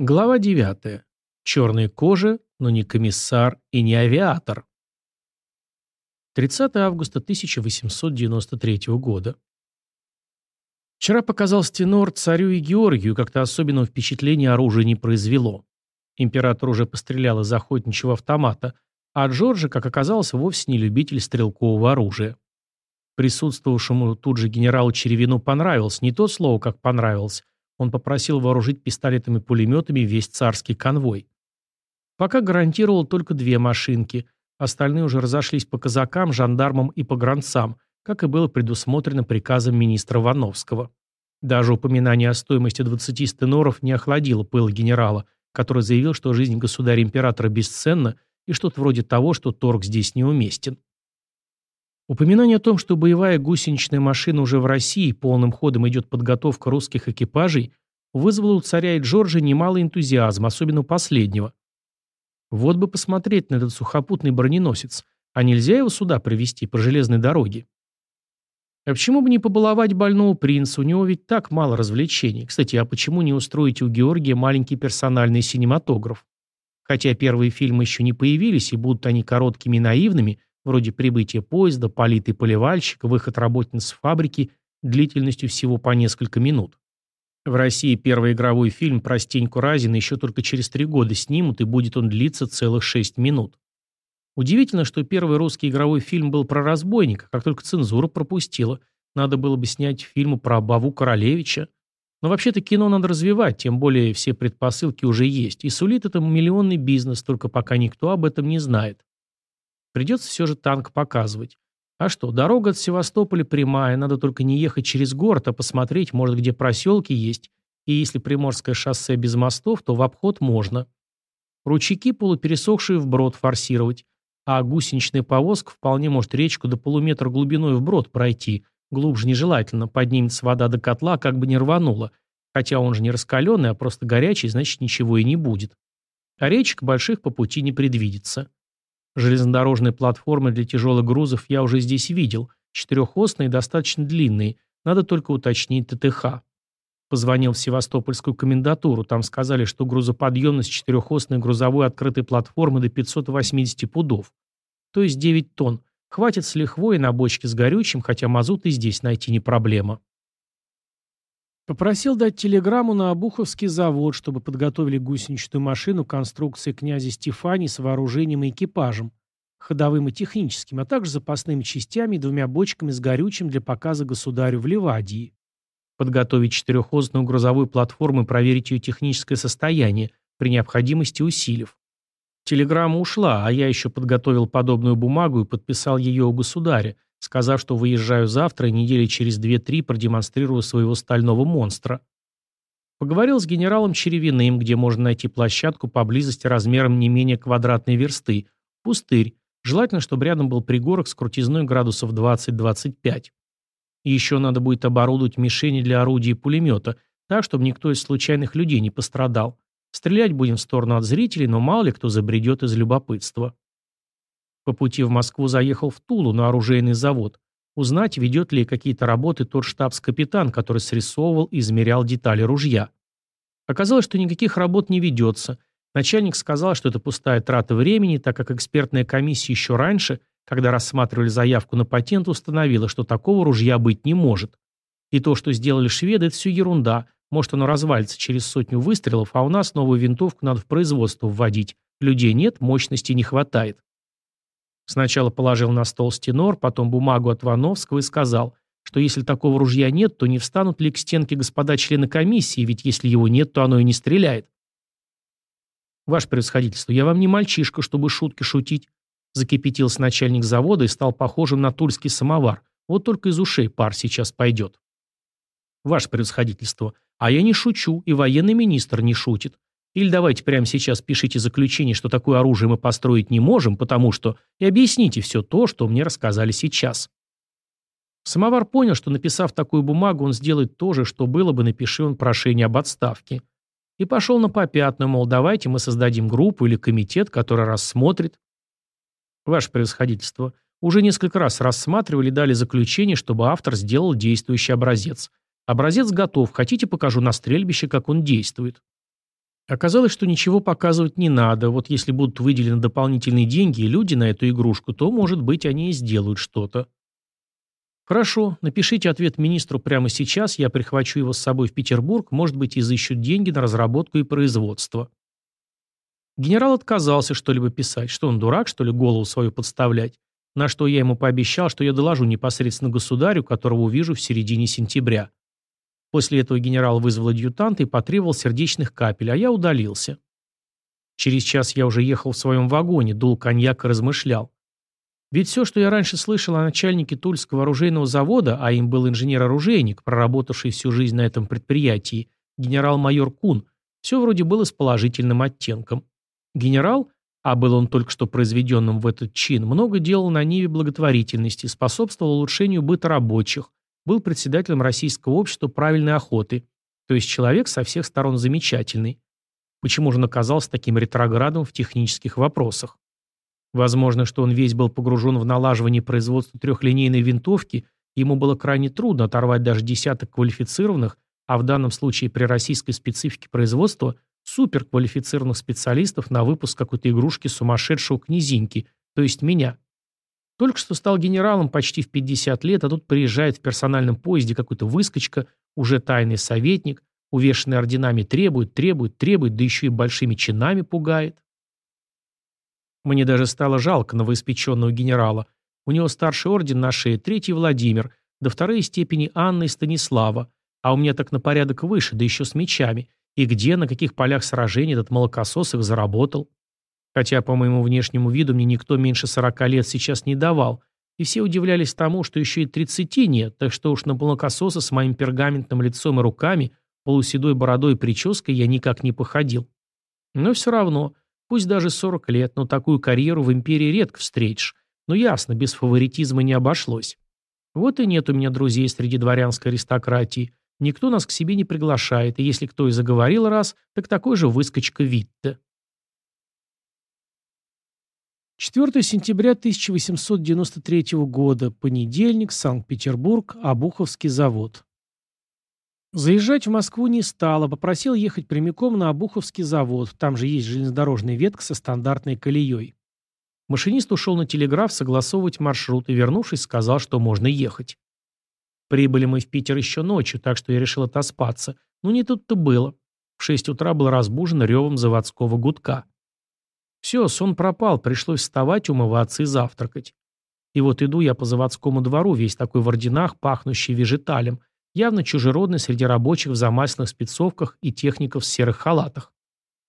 Глава 9. Черные кожи, но не комиссар и не авиатор. 30 августа 1893 года. Вчера показал стенор царю и Георгию, как-то особенного впечатления оружие не произвело. Император уже пострелял из охотничьего автомата, а Джорджи, как оказалось, вовсе не любитель стрелкового оружия. Присутствовавшему тут же генералу Черевину понравилось, не то слово, как понравилось, он попросил вооружить пистолетами-пулеметами весь царский конвой. Пока гарантировал только две машинки, остальные уже разошлись по казакам, жандармам и погранцам, как и было предусмотрено приказом министра Вановского. Даже упоминание о стоимости 20 стеноров не охладило пыл генерала, который заявил, что жизнь государя-императора бесценна и что-то вроде того, что торг здесь неуместен. Упоминание о том, что боевая гусеничная машина уже в России, полным ходом идет подготовка русских экипажей, вызвало у царя и Джорджа немало энтузиазма, особенно последнего. Вот бы посмотреть на этот сухопутный броненосец, а нельзя его сюда привезти по железной дороге? А почему бы не побаловать больного принца, у него ведь так мало развлечений. Кстати, а почему не устроить у Георгия маленький персональный синематограф? Хотя первые фильмы еще не появились, и будут они короткими и наивными, вроде прибытия поезда, политый поливальщик, выход работниц фабрики длительностью всего по несколько минут. В России первый игровой фильм про Стеньку Разина еще только через три года снимут, и будет он длиться целых шесть минут. Удивительно, что первый русский игровой фильм был про разбойника, как только цензура пропустила. Надо было бы снять фильму про Баву Королевича. Но вообще-то кино надо развивать, тем более все предпосылки уже есть. И сулит это миллионный бизнес, только пока никто об этом не знает. Придется все же танк показывать. А что, дорога от Севастополя прямая, надо только не ехать через город, а посмотреть, может, где проселки есть. И если Приморское шоссе без мостов, то в обход можно. Ручейки, полупересохшие вброд, форсировать. А гусеничная повозка вполне может речку до полуметра глубиной вброд пройти. Глубже нежелательно, поднимется вода до котла, как бы не рванула. Хотя он же не раскаленный, а просто горячий, значит ничего и не будет. А речек больших по пути не предвидится. Железнодорожные платформы для тяжелых грузов я уже здесь видел. Четырехосные, достаточно длинные. Надо только уточнить ТТХ. Позвонил в Севастопольскую комендатуру. Там сказали, что грузоподъемность четырехосной грузовой открытой платформы до 580 пудов. То есть 9 тонн. Хватит с лихвой на бочке с горючим, хотя мазут и здесь найти не проблема. Попросил дать телеграмму на Обуховский завод, чтобы подготовили гусеничную машину конструкции князя Стефани с вооружением и экипажем, ходовым и техническим, а также запасными частями и двумя бочками с горючим для показа государю в Ливадии. Подготовить четырехосную грузовую платформу и проверить ее техническое состояние, при необходимости усилив. Телеграмма ушла, а я еще подготовил подобную бумагу и подписал ее у государя, сказав, что выезжаю завтра и недели через две-три продемонстрирую своего стального монстра. Поговорил с генералом Черевиным, где можно найти площадку поблизости размером не менее квадратной версты, пустырь, желательно, чтобы рядом был пригорок с крутизной градусов 20-25. И еще надо будет оборудовать мишени для орудий и пулемета, так, чтобы никто из случайных людей не пострадал. Стрелять будем в сторону от зрителей, но мало ли кто забредет из любопытства. По пути в Москву заехал в Тулу на оружейный завод. Узнать, ведет ли какие-то работы тот штабс-капитан, который срисовывал и измерял детали ружья. Оказалось, что никаких работ не ведется. Начальник сказал, что это пустая трата времени, так как экспертная комиссия еще раньше, когда рассматривали заявку на патент, установила, что такого ружья быть не может. И то, что сделали шведы, это все ерунда. Может, оно развалится через сотню выстрелов, а у нас новую винтовку надо в производство вводить. Людей нет, мощности не хватает. Сначала положил на стол стенор, потом бумагу от Вановского и сказал, что если такого ружья нет, то не встанут ли к стенке господа члены комиссии, ведь если его нет, то оно и не стреляет. «Ваше превосходительство, я вам не мальчишка, чтобы шутки шутить», закипятился начальник завода и стал похожим на тульский самовар. Вот только из ушей пар сейчас пойдет. «Ваше превосходительство, а я не шучу, и военный министр не шутит. Или давайте прямо сейчас пишите заключение, что такое оружие мы построить не можем, потому что... И объясните все то, что мне рассказали сейчас. Самовар понял, что написав такую бумагу, он сделает то же, что было бы, напиши он прошение об отставке. И пошел на попятную, мол, давайте мы создадим группу или комитет, который рассмотрит. Ваше превосходительство, уже несколько раз рассматривали и дали заключение, чтобы автор сделал действующий образец. Образец готов, хотите покажу на стрельбище, как он действует. Оказалось, что ничего показывать не надо, вот если будут выделены дополнительные деньги и люди на эту игрушку, то, может быть, они и сделают что-то. Хорошо, напишите ответ министру прямо сейчас, я прихвачу его с собой в Петербург, может быть, изыщут деньги на разработку и производство. Генерал отказался что-либо писать, что он дурак, что ли, голову свою подставлять, на что я ему пообещал, что я доложу непосредственно государю, которого увижу в середине сентября. После этого генерал вызвал адъютанта и потребовал сердечных капель, а я удалился. Через час я уже ехал в своем вагоне, дул коньяк и размышлял. Ведь все, что я раньше слышал о начальнике Тульского оружейного завода, а им был инженер-оружейник, проработавший всю жизнь на этом предприятии, генерал-майор Кун, все вроде было с положительным оттенком. Генерал, а был он только что произведенным в этот чин, много делал на ниве благотворительности, способствовал улучшению быта рабочих, был председателем Российского общества правильной охоты, то есть человек со всех сторон замечательный. Почему же он оказался таким ретроградом в технических вопросах? Возможно, что он весь был погружен в налаживание производства трехлинейной винтовки, ему было крайне трудно оторвать даже десяток квалифицированных, а в данном случае при российской специфике производства суперквалифицированных специалистов на выпуск какой-то игрушки сумасшедшего князинки, то есть меня. Только что стал генералом почти в 50 лет, а тут приезжает в персональном поезде какой-то выскочка, уже тайный советник, увешанный орденами требует, требует, требует, да еще и большими чинами пугает. Мне даже стало жалко новоиспеченного генерала. У него старший орден на шее, третий Владимир, до второй степени Анны и Станислава, а у меня так на порядок выше, да еще с мечами. И где, на каких полях сражений этот молокосос их заработал? Хотя по моему внешнему виду мне никто меньше 40 лет сейчас не давал, и все удивлялись тому, что еще и 30 нет, так что уж на молокососа с моим пергаментным лицом и руками, полуседой бородой и прической я никак не походил. Но все равно, пусть даже 40 лет, но такую карьеру в империи редко встретишь. Но ясно, без фаворитизма не обошлось. Вот и нет у меня друзей среди дворянской аристократии. Никто нас к себе не приглашает, и если кто и заговорил раз, так такой же выскочка Витте. 4 сентября 1893 года, понедельник, Санкт-Петербург, Обуховский завод. Заезжать в Москву не стало, попросил ехать прямиком на Обуховский завод, там же есть железнодорожная ветка со стандартной колеей. Машинист ушел на телеграф согласовывать маршрут и, вернувшись, сказал, что можно ехать. Прибыли мы в Питер еще ночью, так что я решил отоспаться. Но не тут-то было. В 6 утра был разбужен ревом заводского гудка. Все, сон пропал, пришлось вставать, умываться и завтракать. И вот иду я по заводскому двору, весь такой в орденах, пахнущий вежиталем, явно чужеродный среди рабочих в замасленных спецовках и техников в серых халатах.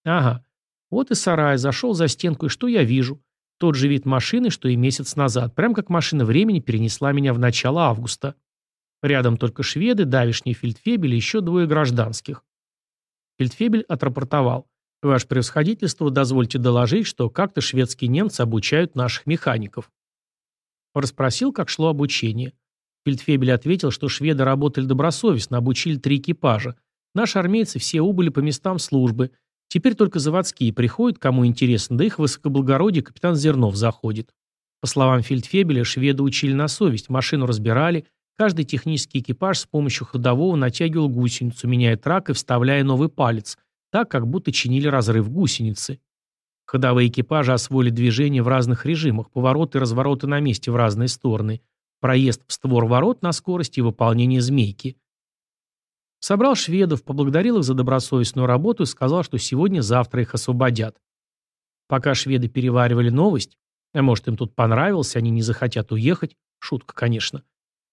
Ага, вот и сарай, зашел за стенку, и что я вижу? Тот же вид машины, что и месяц назад, прям как машина времени перенесла меня в начало августа. Рядом только шведы, давишний фельдфебель и еще двое гражданских. Фельдфебель отрапортовал. Ваше превосходительство, дозвольте доложить, что как-то шведские немцы обучают наших механиков. Расспросил, как шло обучение. Фельдфебель ответил, что шведы работали добросовестно, обучили три экипажа. Наши армейцы все убыли по местам службы. Теперь только заводские приходят, кому интересно, да их высокоблагородие капитан Зернов заходит. По словам Фельдфебеля, шведы учили на совесть, машину разбирали, каждый технический экипаж с помощью ходового натягивал гусеницу, меняя трак и вставляя новый палец – так, как будто чинили разрыв гусеницы. Ходовые экипажи освоили движение в разных режимах, повороты и развороты на месте в разные стороны, проезд в створ ворот на скорости и выполнение змейки. Собрал шведов, поблагодарил их за добросовестную работу и сказал, что сегодня-завтра их освободят. Пока шведы переваривали новость, а может им тут понравилось, они не захотят уехать, шутка, конечно,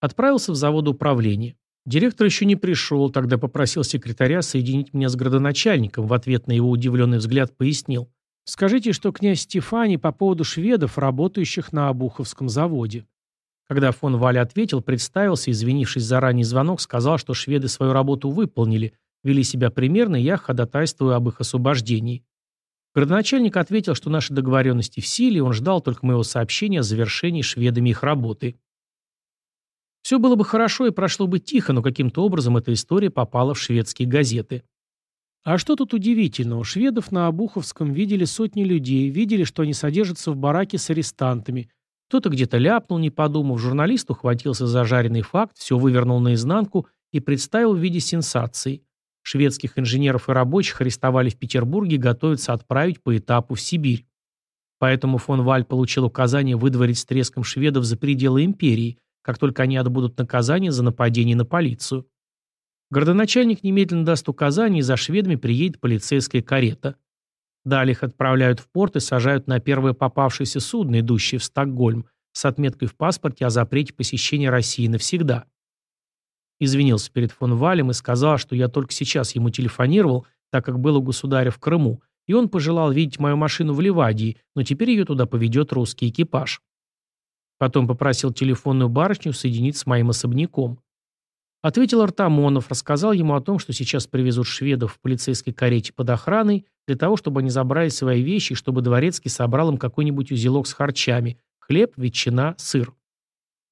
отправился в завод управления. Директор еще не пришел, тогда попросил секретаря соединить меня с градоначальником, в ответ на его удивленный взгляд пояснил. «Скажите, что князь Стефани по поводу шведов, работающих на Обуховском заводе». Когда фон Валя ответил, представился, извинившись за ранний звонок, сказал, что шведы свою работу выполнили, вели себя примерно, я ходатайствую об их освобождении. Градоначальник ответил, что наши договоренности в силе, он ждал только моего сообщения о завершении шведами их работы. Все было бы хорошо и прошло бы тихо, но каким-то образом эта история попала в шведские газеты. А что тут удивительного? Шведов на Обуховском видели сотни людей, видели, что они содержатся в бараке с арестантами. Кто-то где-то ляпнул, не подумав, журналист ухватился за жареный факт, все вывернул наизнанку и представил в виде сенсации. Шведских инженеров и рабочих арестовали в Петербурге и готовятся отправить по этапу в Сибирь. Поэтому фон Валь получил указание выдворить с треском шведов за пределы империи, как только они отбудут наказание за нападение на полицию. Городоначальник немедленно даст указание, и за шведами приедет полицейская карета. Далее их отправляют в порт и сажают на первое попавшееся судно, идущее в Стокгольм, с отметкой в паспорте о запрете посещения России навсегда. Извинился перед фон Валем и сказал, что я только сейчас ему телефонировал, так как был у государя в Крыму, и он пожелал видеть мою машину в Ливадии, но теперь ее туда поведет русский экипаж. Потом попросил телефонную барышню соединить с моим особняком. Ответил Артамонов, рассказал ему о том, что сейчас привезут шведов в полицейской карете под охраной, для того, чтобы они забрали свои вещи, чтобы Дворецкий собрал им какой-нибудь узелок с харчами, хлеб, ветчина, сыр.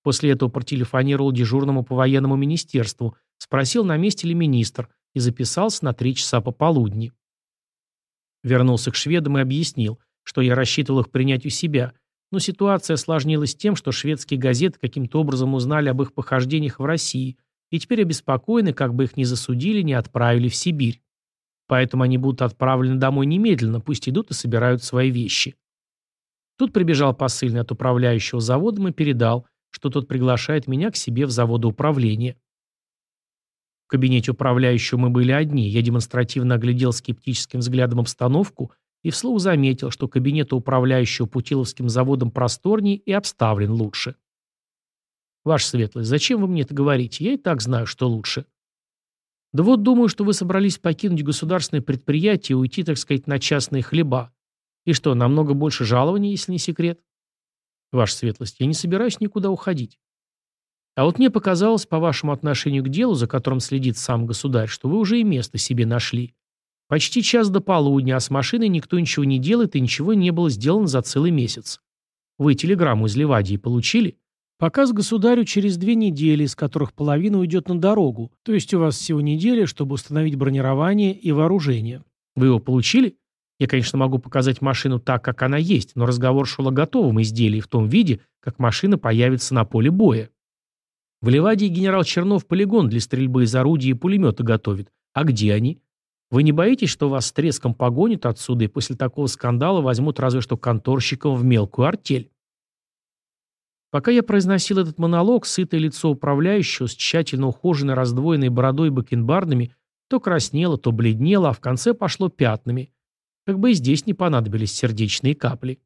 После этого протелефонировал дежурному по военному министерству, спросил, на месте ли министр, и записался на три часа пополудни. Вернулся к шведам и объяснил, что я рассчитывал их принять у себя, но ситуация осложнилась тем, что шведские газеты каким-то образом узнали об их похождениях в России и теперь обеспокоены, как бы их ни засудили, не отправили в Сибирь. Поэтому они будут отправлены домой немедленно, пусть идут и собирают свои вещи. Тут прибежал посыльный от управляющего заводом и передал, что тот приглашает меня к себе в заводоуправление. В кабинете управляющего мы были одни, я демонстративно оглядел скептическим взглядом обстановку и вслух заметил, что кабинет управляющего Путиловским заводом просторнее и обставлен лучше. Ваша светлость, зачем вы мне это говорите? Я и так знаю, что лучше. Да вот думаю, что вы собрались покинуть государственное предприятие и уйти, так сказать, на частные хлеба. И что, намного больше жалований, если не секрет? Ваша светлость, я не собираюсь никуда уходить. А вот мне показалось, по вашему отношению к делу, за которым следит сам государь, что вы уже и место себе нашли. Почти час до полудня, а с машиной никто ничего не делает и ничего не было сделано за целый месяц. Вы телеграмму из Ливадии получили? Показ государю через две недели, из которых половина уйдет на дорогу. То есть у вас всего неделя, чтобы установить бронирование и вооружение. Вы его получили? Я, конечно, могу показать машину так, как она есть, но разговор шел о готовом изделии в том виде, как машина появится на поле боя. В Ливадии генерал Чернов полигон для стрельбы из орудий и пулемета готовит. А где они? Вы не боитесь, что вас с треском погонят отсюда и после такого скандала возьмут разве что конторщиком в мелкую артель? Пока я произносил этот монолог, сытое лицо управляющего с тщательно ухоженной раздвоенной бородой и бакенбардами то краснело, то бледнело, а в конце пошло пятнами. Как бы и здесь не понадобились сердечные капли.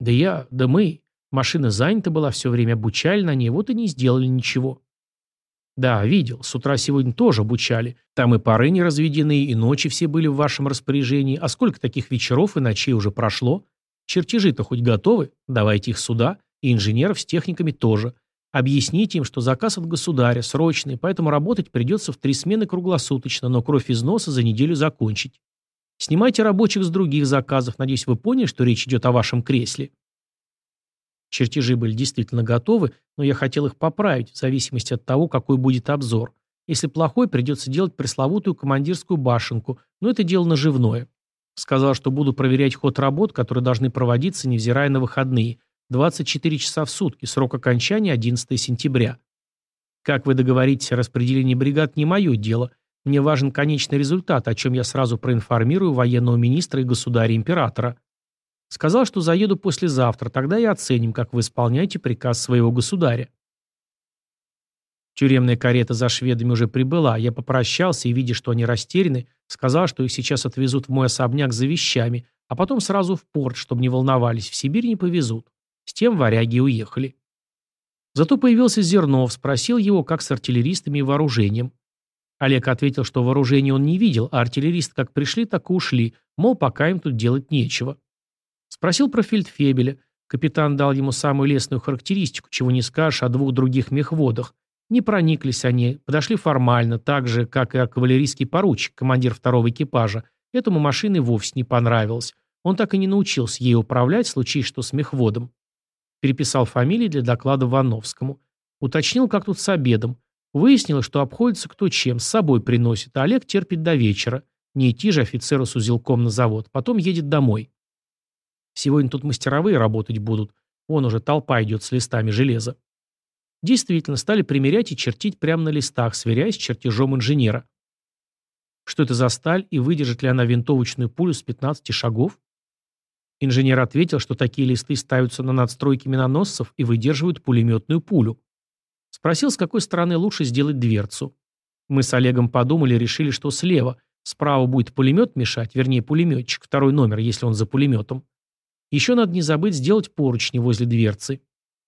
Да я, да мы. Машина занята была, все время обучали на ней, вот и не сделали ничего. Да, видел. С утра сегодня тоже обучали. Там и пары не разведены, и ночи все были в вашем распоряжении. А сколько таких вечеров и ночей уже прошло? Чертежи-то хоть готовы? Давайте их сюда. И инженеров с техниками тоже. Объясните им, что заказ от государя, срочный, поэтому работать придется в три смены круглосуточно, но кровь из носа за неделю закончить. Снимайте рабочих с других заказов. Надеюсь, вы поняли, что речь идет о вашем кресле. Чертежи были действительно готовы, но я хотел их поправить в зависимости от того, какой будет обзор. Если плохой, придется делать пресловутую командирскую башенку, но это дело наживное. Сказал, что буду проверять ход работ, которые должны проводиться, невзирая на выходные, 24 часа в сутки, срок окончания 11 сентября. Как вы договоритесь о распределении бригад, не мое дело. Мне важен конечный результат, о чем я сразу проинформирую военного министра и государя-императора. Сказал, что заеду послезавтра, тогда и оценим, как вы исполняете приказ своего государя. Тюремная карета за шведами уже прибыла. Я попрощался и, видя, что они растеряны, сказал, что их сейчас отвезут в мой особняк за вещами, а потом сразу в порт, чтобы не волновались, в Сибирь не повезут. С тем варяги уехали. Зато появился Зернов, спросил его, как с артиллеристами и вооружением. Олег ответил, что вооружение он не видел, а артиллеристы как пришли, так и ушли, мол, пока им тут делать нечего. Спросил про фельдфебеля. Капитан дал ему самую лестную характеристику, чего не скажешь о двух других мехводах. Не прониклись они, подошли формально, так же, как и кавалерийский поручик, командир второго экипажа. Этому машины вовсе не понравилось. Он так и не научился ей управлять, случись что с мехводом. Переписал фамилии для доклада Вановскому. Уточнил, как тут с обедом. Выяснилось, что обходится кто чем, с собой приносит, а Олег терпит до вечера. Не идти же офицеру с узелком на завод. Потом едет домой. Сегодня тут мастеровые работать будут. Вон уже толпа идет с листами железа. Действительно, стали примерять и чертить прямо на листах, сверяясь с чертежом инженера. Что это за сталь и выдержит ли она винтовочную пулю с 15 шагов? Инженер ответил, что такие листы ставятся на надстройки миноносцев и выдерживают пулеметную пулю. Спросил, с какой стороны лучше сделать дверцу. Мы с Олегом подумали и решили, что слева. Справа будет пулемет мешать, вернее пулеметчик, второй номер, если он за пулеметом. Еще надо не забыть сделать поручни возле дверцы.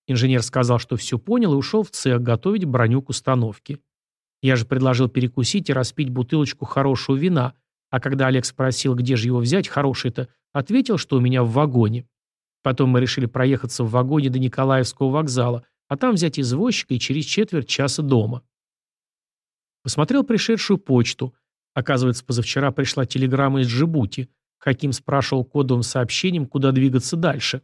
Инженер сказал, что все понял и ушел в цех готовить броню к установке. Я же предложил перекусить и распить бутылочку хорошего вина, а когда Олег спросил, где же его взять, хороший-то, ответил, что у меня в вагоне. Потом мы решили проехаться в вагоне до Николаевского вокзала, а там взять извозчика и через четверть часа дома. Посмотрел пришедшую почту. Оказывается, позавчера пришла телеграмма из Джибути. Хаким спрашивал кодовым сообщением, куда двигаться дальше.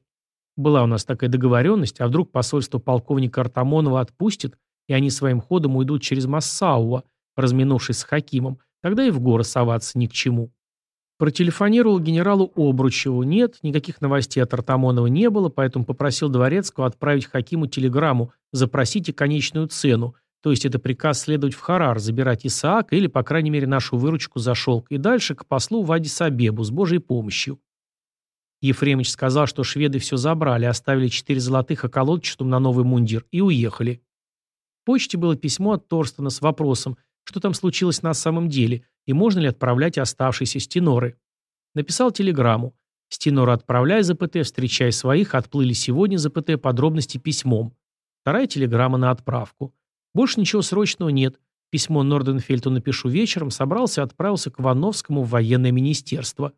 Была у нас такая договоренность, а вдруг посольство полковника Артамонова отпустит, и они своим ходом уйдут через Массауа, разминувшись с Хакимом, тогда и в горы соваться ни к чему. Протелефонировал генералу Обручеву. Нет, никаких новостей от Артамонова не было, поэтому попросил Дворецкого отправить Хакиму телеграмму «Запросите конечную цену», то есть это приказ следовать в Харар, забирать Исаака или, по крайней мере, нашу выручку за шелк, и дальше к послу в Адис-Абебу с Божьей помощью. Ефремович сказал, что шведы все забрали, оставили четыре золотых околотчатым на новый мундир и уехали. В почте было письмо от Торстена с вопросом, что там случилось на самом деле и можно ли отправлять оставшиеся стеноры. Написал телеграмму. Стеноры отправляй за ПТ, встречай своих, отплыли сегодня за ПТ, подробности письмом. Вторая телеграмма на отправку. Больше ничего срочного нет. Письмо Норденфельту напишу вечером, собрался и отправился к Вановскому в военное министерство.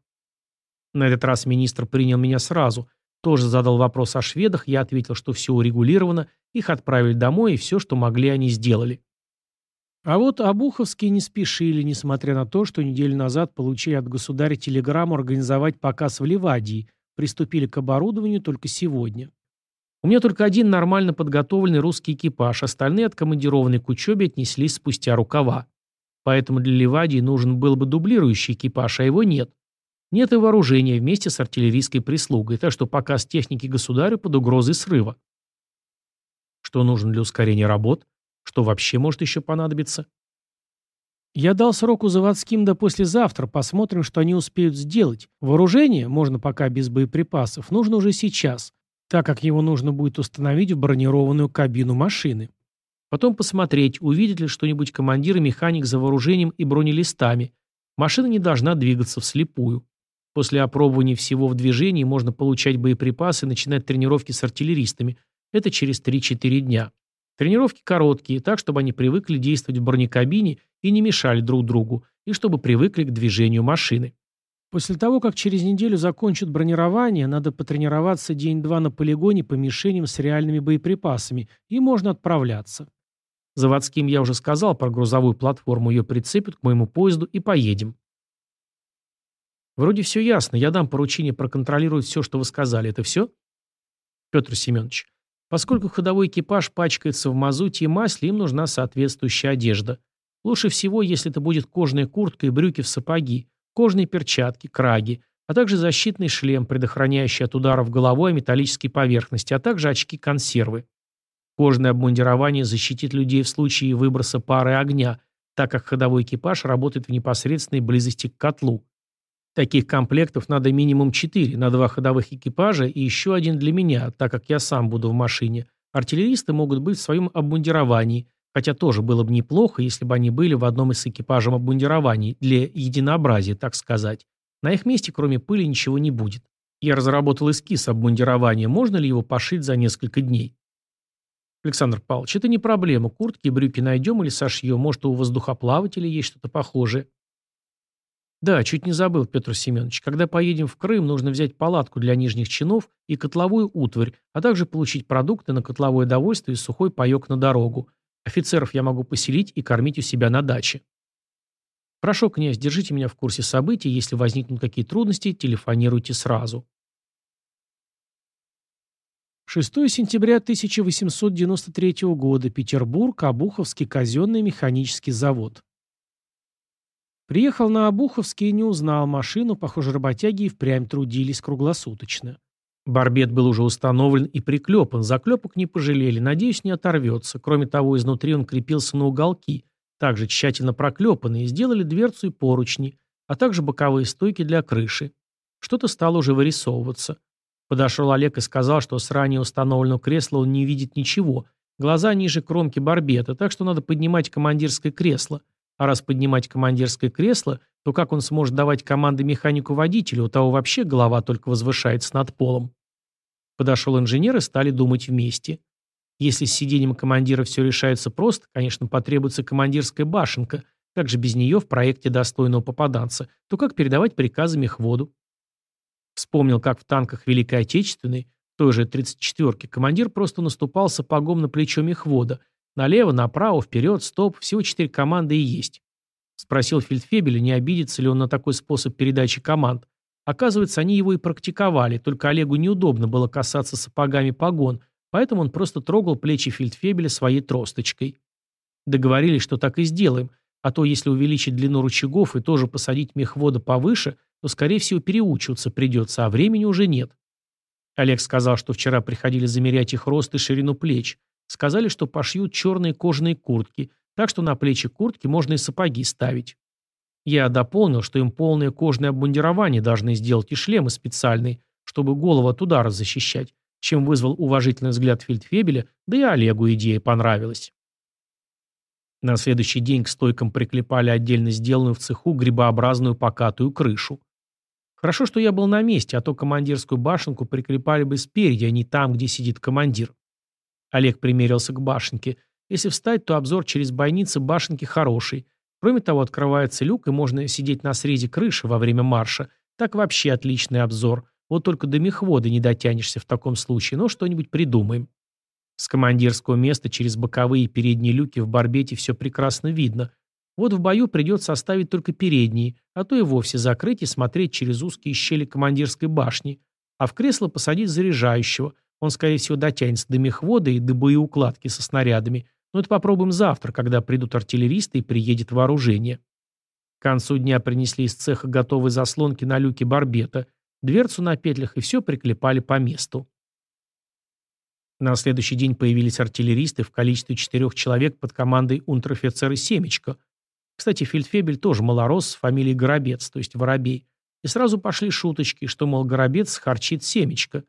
На этот раз министр принял меня сразу. Тоже задал вопрос о шведах, я ответил, что все урегулировано, их отправили домой, и все, что могли, они сделали. А вот Обуховские не спешили, несмотря на то, что неделю назад получили от государя телеграмму организовать показ в Ливадии, приступили к оборудованию только сегодня. У меня только один нормально подготовленный русский экипаж, остальные откомандированные к учебе отнеслись спустя рукава. Поэтому для Ливадии нужен был бы дублирующий экипаж, а его нет. Нет и вооружения вместе с артиллерийской прислугой, так что показ техники государю под угрозой срыва. Что нужно для ускорения работ? Что вообще может еще понадобиться? Я дал сроку заводским до послезавтра, посмотрим, что они успеют сделать. Вооружение, можно пока без боеприпасов, нужно уже сейчас, так как его нужно будет установить в бронированную кабину машины. Потом посмотреть, увидит ли что-нибудь командир и механик за вооружением и бронелистами. Машина не должна двигаться вслепую. После опробования всего в движении можно получать боеприпасы и начинать тренировки с артиллеристами. Это через 3-4 дня. Тренировки короткие, так, чтобы они привыкли действовать в бронекабине и не мешали друг другу, и чтобы привыкли к движению машины. После того, как через неделю закончат бронирование, надо потренироваться день-два на полигоне по мишеням с реальными боеприпасами, и можно отправляться. Заводским я уже сказал про грузовую платформу, ее прицепят к моему поезду и поедем. Вроде все ясно. Я дам поручение проконтролировать все, что вы сказали. Это все? Петр Семенович, поскольку ходовой экипаж пачкается в мазуте и масле, им нужна соответствующая одежда. Лучше всего, если это будет кожаная куртка и брюки в сапоги, кожаные перчатки, краги, а также защитный шлем, предохраняющий от ударов головой о металлической поверхности, а также очки-консервы. Кожное обмундирование защитит людей в случае выброса пары огня, так как ходовой экипаж работает в непосредственной близости к котлу. Таких комплектов надо минимум 4 на два ходовых экипажа и еще один для меня, так как я сам буду в машине. Артиллеристы могут быть в своем обмундировании, хотя тоже было бы неплохо, если бы они были в одном из экипажем обмундирований, для единообразия, так сказать. На их месте, кроме пыли, ничего не будет. Я разработал эскиз обмундирования, можно ли его пошить за несколько дней? Александр Павлович, это не проблема, куртки и брюки найдем или сошьем, может, у воздухоплавателя есть что-то похожее. Да, чуть не забыл, Петр Семенович. Когда поедем в Крым, нужно взять палатку для нижних чинов и котловую утварь, а также получить продукты на котловое довольствие и сухой паек на дорогу. Офицеров я могу поселить и кормить у себя на даче. Прошу, князь, держите меня в курсе событий. Если возникнут какие трудности, телефонируйте сразу. 6 сентября 1893 года. Петербург. Обуховский казенный механический завод. Приехал на Обуховский и не узнал машину, похоже, работяги и впрямь трудились круглосуточно. Барбет был уже установлен и приклепан, заклепок не пожалели, надеюсь, не оторвется. Кроме того, изнутри он крепился на уголки, также тщательно проклепанные, сделали дверцу и поручни, а также боковые стойки для крыши. Что-то стало уже вырисовываться. Подошел Олег и сказал, что с ранее установленного кресла он не видит ничего, глаза ниже кромки барбета, так что надо поднимать командирское кресло. А раз поднимать командирское кресло, то как он сможет давать команды механику-водителю, у того вообще голова только возвышается над полом. Подошел инженер и стали думать вместе. Если с сиденьем командира все решается просто, конечно, потребуется командирская башенка, как же без нее в проекте достойного попаданца, то как передавать приказы мехводу? Вспомнил, как в танках Великой Отечественной, той же 34-ки, командир просто наступал сапогом на плечо мехвода. Налево, направо, вперед, стоп, всего четыре команды и есть. Спросил Фельдфебеля, не обидится ли он на такой способ передачи команд. Оказывается, они его и практиковали, только Олегу неудобно было касаться сапогами погон, поэтому он просто трогал плечи Фельдфебеля своей тросточкой. Договорились, что так и сделаем, а то если увеличить длину рычагов и тоже посадить мехвода повыше, то, скорее всего, переучиваться придется, а времени уже нет. Олег сказал, что вчера приходили замерять их рост и ширину плеч. Сказали, что пошьют черные кожаные куртки, так что на плечи куртки можно и сапоги ставить. Я дополнил, что им полное кожное обмундирование должны сделать и шлемы специальные, чтобы голову от удара защищать, чем вызвал уважительный взгляд Фельдфебеля, да и Олегу идея понравилась. На следующий день к стойкам приклепали отдельно сделанную в цеху грибообразную покатую крышу. Хорошо, что я был на месте, а то командирскую башенку прикрепали бы спереди, а не там, где сидит командир. Олег примерился к башенке. Если встать, то обзор через бойницы башенки хороший. Кроме того, открывается люк, и можно сидеть на срезе крыши во время марша. Так вообще отличный обзор. Вот только до мехвода не дотянешься в таком случае, но что-нибудь придумаем. С командирского места через боковые и передние люки в барбете все прекрасно видно, вот в бою придется оставить только передние, а то и вовсе закрыть и смотреть через узкие щели командирской башни, а в кресло посадить заряжающего. Он, скорее всего, дотянется до мехвода и до боеукладки со снарядами. Но это попробуем завтра, когда придут артиллеристы и приедет вооружение. К концу дня принесли из цеха готовые заслонки на люке барбета, дверцу на петлях и все приклепали по месту. На следующий день появились артиллеристы в количестве четырех человек под командой унтер-офицера Семечко, кстати, Фельдфебель тоже малорос с фамилией Горобец, то есть Воробей. И сразу пошли шуточки, что, мол, Горобец харчит семечко.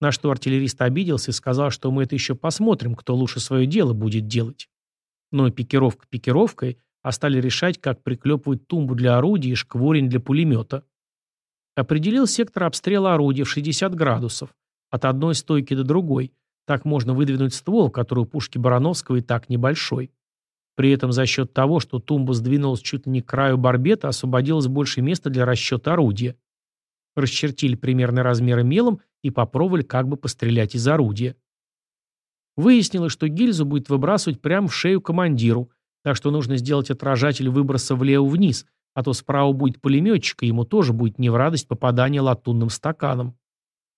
На что артиллерист обиделся и сказал, что мы это еще посмотрим, кто лучше свое дело будет делать. Но пикировка пикировкой, а стали решать, как приклепывать тумбу для орудий и шкворень для пулемета. Определил сектор обстрела орудия в 60 градусов, от одной стойки до другой. Так можно выдвинуть ствол, который у пушки Барановского и так небольшой. При этом за счет того, что тумба сдвинулась чуть ли не к краю барбета, освободилось больше места для расчета орудия. Расчертили примерные размеры мелом и попробовали как бы пострелять из орудия. Выяснилось, что гильзу будет выбрасывать прямо в шею командиру, так что нужно сделать отражатель выброса влево-вниз, а то справа будет пулеметчик, и ему тоже будет не в радость попадания латунным стаканом.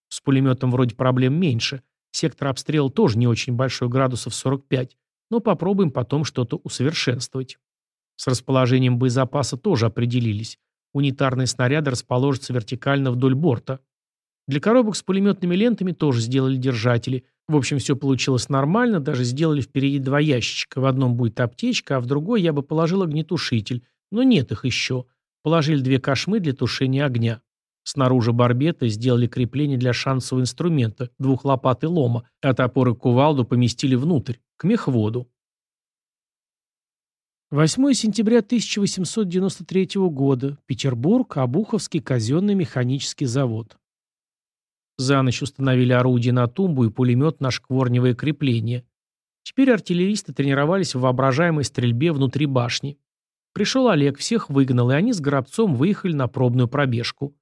С пулеметом вроде проблем меньше. Сектор обстрела тоже не очень большой, градусов 45 но попробуем потом что-то усовершенствовать. С расположением боезапаса тоже определились. Унитарные снаряды расположатся вертикально вдоль борта. Для коробок с пулеметными лентами тоже сделали держатели. В общем, все получилось нормально, даже сделали впереди два ящичка. В одном будет аптечка, а в другой я бы положил огнетушитель. Но нет их еще. Положили две кошмы для тушения огня. Снаружи барбета сделали крепление для шансового инструмента, двух лопат и лома, а топор и кувалду поместили внутрь, к мехводу. 8 сентября 1893 года. Петербург, Обуховский казенный механический завод. За ночь установили орудие на тумбу и пулемет на шкворневое крепление. Теперь артиллеристы тренировались в воображаемой стрельбе внутри башни. Пришел Олег, всех выгнал, и они с Горобцом выехали на пробную пробежку.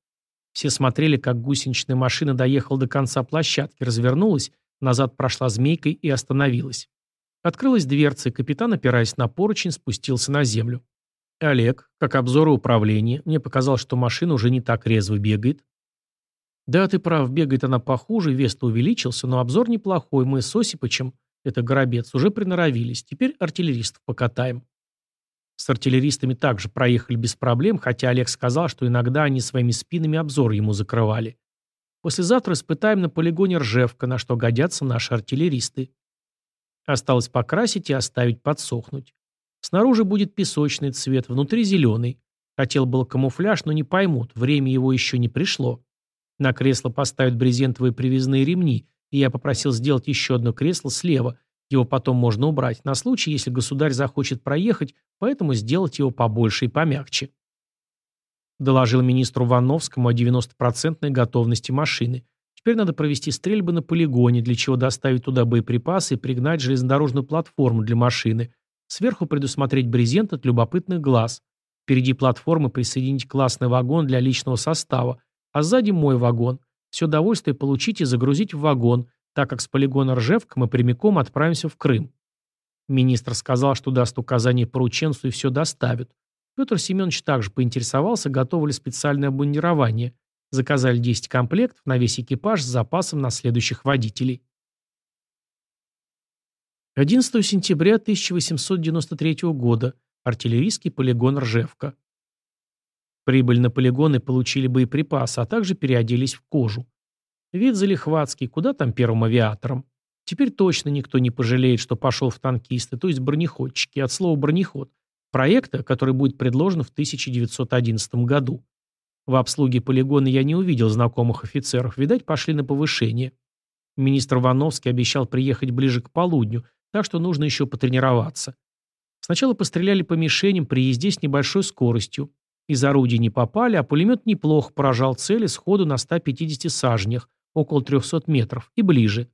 Все смотрели, как гусеничная машина доехала до конца площадки, развернулась, назад прошла змейкой и остановилась. Открылась дверца, и капитан, опираясь на поручень, спустился на землю. Олег, как обзоры управления, мне показалось, что машина уже не так резво бегает. Да, ты прав, бегает она похуже, вес-то увеличился, но обзор неплохой, мы с Осипычем, это Горобец, уже приноровились, теперь артиллеристов покатаем. С артиллеристами также проехали без проблем, хотя Олег сказал, что иногда они своими спинами обзор ему закрывали. Послезавтра испытаем на полигоне Ржевка, на что годятся наши артиллеристы. Осталось покрасить и оставить подсохнуть. Снаружи будет песочный цвет, внутри зеленый. Хотел был камуфляж, но не поймут, время его еще не пришло. На кресло поставят брезентовые привязные ремни, и я попросил сделать еще одно кресло слева. Его потом можно убрать, на случай, если государь захочет проехать, поэтому сделать его побольше и помягче. Доложил министру Вановскому о 90% готовности машины. Теперь надо провести стрельбы на полигоне, для чего доставить туда боеприпасы и пригнать железнодорожную платформу для машины. Сверху предусмотреть брезент от любопытных глаз. Впереди платформы присоединить классный вагон для личного состава, а сзади мой вагон. Все довольствие получить и загрузить в вагон, так как с полигона Ржевка мы прямиком отправимся в Крым. Министр сказал, что даст указание порученцу и все доставят. Петр Семенович также поинтересовался, готово ли специальное обмундирование. Заказали 10 комплектов на весь экипаж с запасом на следующих водителей. 11 сентября 1893 года. Артиллерийский полигон Ржевка. Прибыль на полигоны получили боеприпасы, а также переоделись в кожу. Вид залихватский, куда там первым авиатором? Теперь точно никто не пожалеет, что пошел в танкисты, то есть бронеходчики, от слова «бронеход», проекта, который будет предложен в 1911 году. В обслуге полигона я не увидел знакомых офицеров, видать, пошли на повышение. Министр Вановский обещал приехать ближе к полудню, так что нужно еще потренироваться. Сначала постреляли по мишеням при езде с небольшой скоростью. Из орудий не попали, а пулемет неплохо поражал цели сходу на 150 сажнях, около 300 метров, и ближе.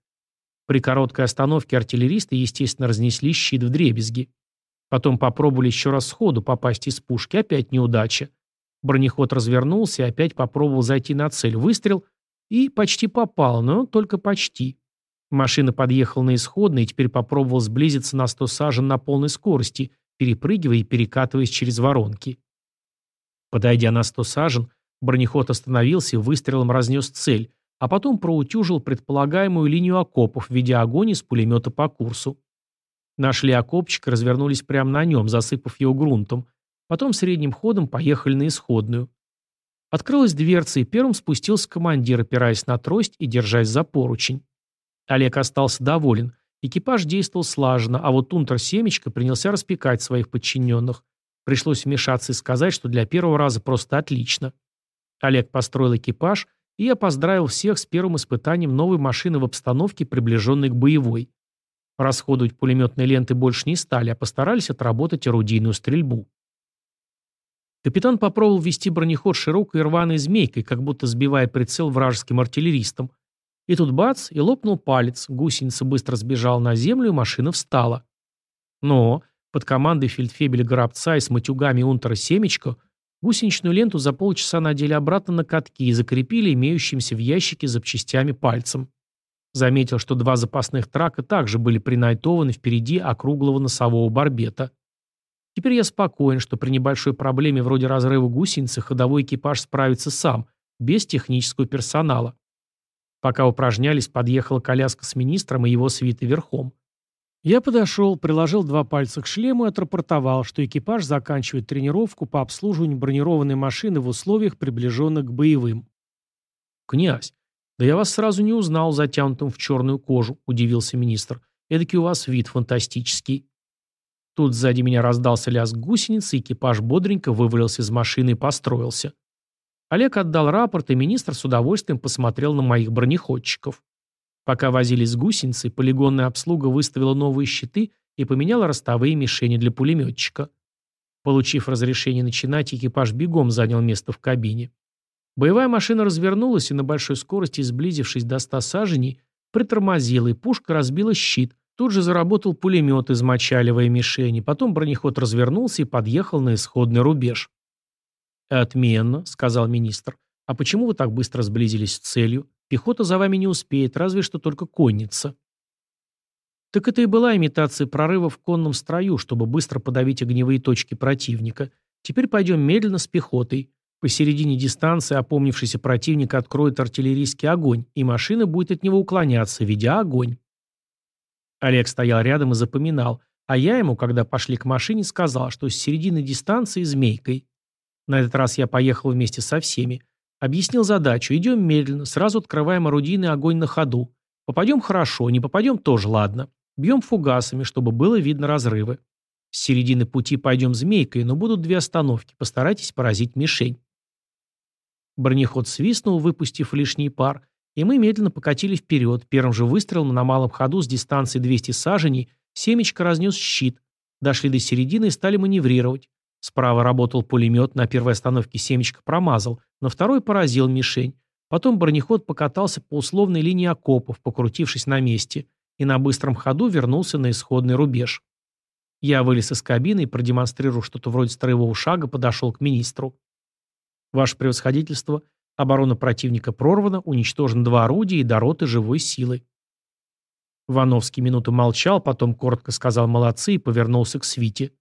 При короткой остановке артиллеристы, естественно, разнесли щит в дребезги. Потом попробовали еще раз сходу попасть из пушки, опять неудача. Бронеход развернулся и опять попробовал зайти на цель. Выстрел и почти попал, но только почти. Машина подъехала на исходный и теперь попробовал сблизиться на 100 сажен на полной скорости, перепрыгивая и перекатываясь через воронки. Подойдя на сто сажен, бронеход остановился и выстрелом разнес цель, а потом проутюжил предполагаемую линию окопов, ведя огонь из пулемета по курсу. Нашли окопчик развернулись прямо на нем, засыпав его грунтом. Потом средним ходом поехали на исходную. Открылась дверца, и первым спустился командир, опираясь на трость и держась за поручень. Олег остался доволен. Экипаж действовал слаженно, а вот Унтер Семечко принялся распекать своих подчиненных. Пришлось вмешаться и сказать, что для первого раза просто отлично. Олег построил экипаж, и я поздравил всех с первым испытанием новой машины в обстановке, приближенной к боевой. Расходовать пулеметные ленты больше не стали, а постарались отработать орудийную стрельбу. Капитан попробовал вести бронеход широкой рваной змейкой, как будто сбивая прицел вражеским артиллеристам. И тут бац, и лопнул палец, гусеница быстро сбежала на землю, и машина встала. Но под командой фельдфебеля Горобца и с матюгами унтера Семечко гусеничную ленту за полчаса надели обратно на катки и закрепили имеющимся в ящике запчастями пальцем. Заметил, что два запасных трака также были принайтованы впереди округлого носового барбета. Теперь я спокоен, что при небольшой проблеме вроде разрыва гусеницы ходовой экипаж справится сам, без технического персонала. Пока упражнялись, подъехала коляска с министром и его свитой верхом. Я подошел, приложил два пальца к шлему и отрапортовал, что экипаж заканчивает тренировку по обслуживанию бронированной машины в условиях, приближенных к боевым. «Князь, да я вас сразу не узнал затянутым в черную кожу», – удивился министр. «Эдакий у вас вид фантастический». Тут сзади меня раздался лязг гусеницы, экипаж бодренько вывалился из машины и построился. Олег отдал рапорт, и министр с удовольствием посмотрел на моих бронеходчиков. Пока возились с гусеницей, полигонная обслуга выставила новые щиты и поменяла ростовые мишени для пулеметчика. Получив разрешение начинать, экипаж бегом занял место в кабине. Боевая машина развернулась и на большой скорости, сблизившись до ста саженей, притормозила, и пушка разбила щит. Тут же заработал пулемет, измочаливая мишени. Потом бронеход развернулся и подъехал на исходный рубеж. «Отменно», — сказал министр. «А почему вы так быстро сблизились с целью? Пехота за вами не успеет, разве что только конница. Так это и была имитация прорыва в конном строю, чтобы быстро подавить огневые точки противника. Теперь пойдем медленно с пехотой. Посередине дистанции опомнившийся противник откроет артиллерийский огонь, и машина будет от него уклоняться, ведя огонь. Олег стоял рядом и запоминал, а я ему, когда пошли к машине, сказал, что с середины дистанции змейкой. На этот раз я поехал вместе со всеми. Объяснил задачу. Идем медленно, сразу открываем орудийный огонь на ходу. Попадем хорошо, не попадем тоже ладно. Бьем фугасами, чтобы было видно разрывы. С середины пути пойдем змейкой, но будут две остановки. Постарайтесь поразить мишень». Бронеход свистнул, выпустив лишний пар, и мы медленно покатили вперед. Первым же выстрелом на малом ходу с дистанции 200 саженей семечко разнес щит. Дошли до середины и стали маневрировать. Справа работал пулемет, на первой остановке семечко промазал, на второй поразил мишень. Потом бронеход покатался по условной линии окопов, покрутившись на месте, и на быстром ходу вернулся на исходный рубеж. Я вылез из кабины и, продемонстрировав что-то вроде строевого шага, подошел к министру. «Ваше превосходительство, оборона противника прорвана, уничтожено два орудия и дороты живой силы». Вановский минуту молчал, потом коротко сказал «молодцы» и повернулся к свите.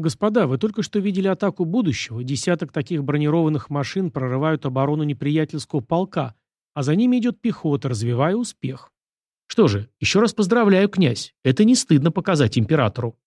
«Господа, вы только что видели атаку будущего. Десяток таких бронированных машин прорывают оборону неприятельского полка, а за ними идет пехота, развивая успех. Что же, еще раз поздравляю, князь. Это не стыдно показать императору».